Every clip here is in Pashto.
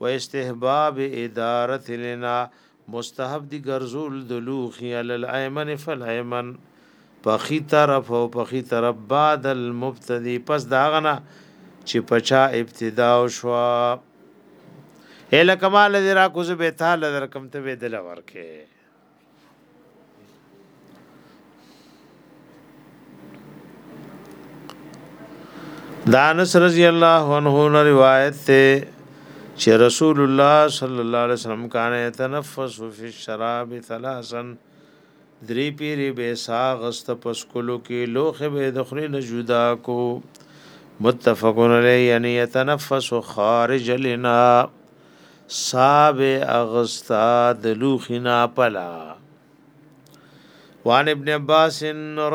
و استحباب ادارت لنا مستحب دی ګرزول د لوخي عل الایمن فالایمن پخی طرف او پخی طرف بعد المبتدی پس داغنا چې پچا ابتدا شو اله کمال ذرا کو زه به تعالی درکم ته به دل ورکه دانس رضی الله عنه نه روایت ته چې رسول الله صلی الله علیه وسلم کان تنفس فی الشراب ثلاثا درې پیری به ساغست پس کولو کې لوخه به د خلی نه جدا کو متفقون علی یعنی یتنفس خارج لنا صاحب اغستا د لوخنا پلا وان ابن عباس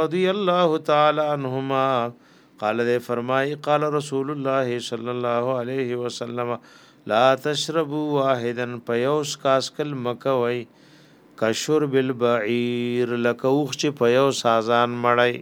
رضی الله تعالی عنهما قال دے فرمائی قال رسول الله صلی الله علیه وسلم لا تشربوا واحدا پیوس کاسکل مکوي کشر بالبعیر لکوخ چې پیوس سازان مړی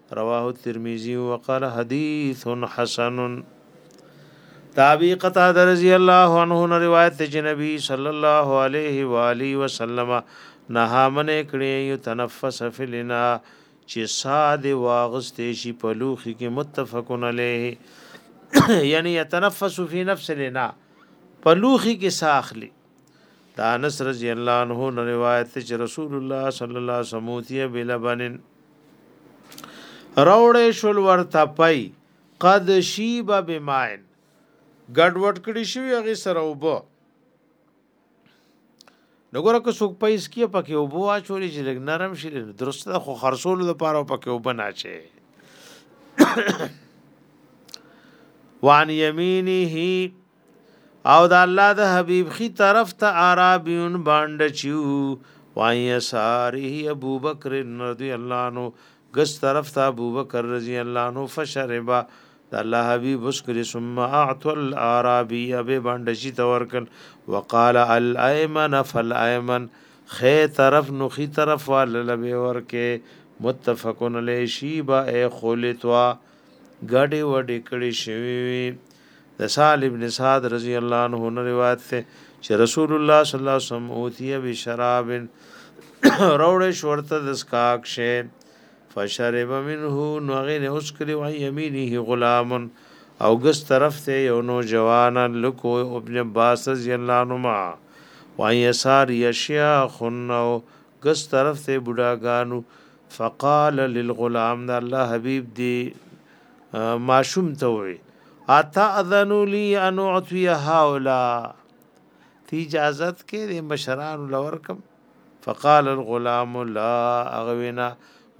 رواه الترمذي وقال حديث حسن تابعی قتاده رضی الله عنه نه روایت چې نبی صلی الله علیه و آله وسلم نه منې کړې یو تنفس فلنا چې ساد واغستې شي په لوخي کې متفقن علیه یعنی یتنفس فی نفس لنا په لوخي کې ساخلی دا انس رضی الله عنه نه روایت چې رسول الله صلی الله علیه وسلم اوتیه بلبن راوړې شول ورته پي قد شیب بماین ګډ وډ کړی شو هغه سره وبو نګوره که څوک پیس کیه پکې وبو اچولې چې لګ نرم شي درست ده خو خرصول لپاره پکې وبنا چي وان یمینه او د الله د حبیب خي طرف ته عربیون باندې چیو وای ساره ابو بکر رضی الله عنه ګس طرف ته ابو بکر رضی الله عنه فشربا د الله حبیب اسکری ثم اعطى العربی ابي باندې شي تورکل وقال الايمن فالايمن خې طرف نو خي طرف ول لبي ورکه متفقن علی شیبا اخلتوا ګډې وډې کړې شوی وي د سال ابن سعد رضی الله عنه نه روایت ته چې رسول الله صلی الله علیه وسلم اوتیه بشراب روړ شورته د سکاک شه فشرب منه نو غیر اوس کړي وای یمینه غلام او ګس طرف ته یو نو جوان لکو ابن عباس رضی الله عنهما وای یسار یشیا خنو ګس طرف ته بډاګانو فقال للغلام دا الله حبيب دی ماشوم ته وي اتا اذن لي ان اعطي هؤلاء تی اجازت کې د مشران لور کم فقال الغلام لا اغوینا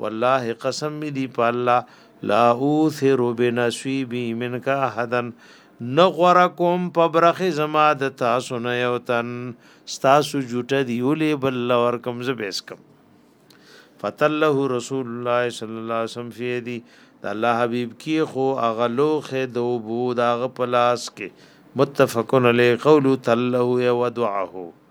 والله قسم می دی په الله لا اوثر بنصیبی منک احدا نغور کوم په برخه زما د تاسو نه یو تن تاسو جوټه دی ولې بل ور کوم زبیس کوم فتله رسول الله صلی الله علیه وسلم فی دی د الله حبیب کی خو اغلوخه د وبو د غ پلاس کې متفقن علی قول تله و دعاه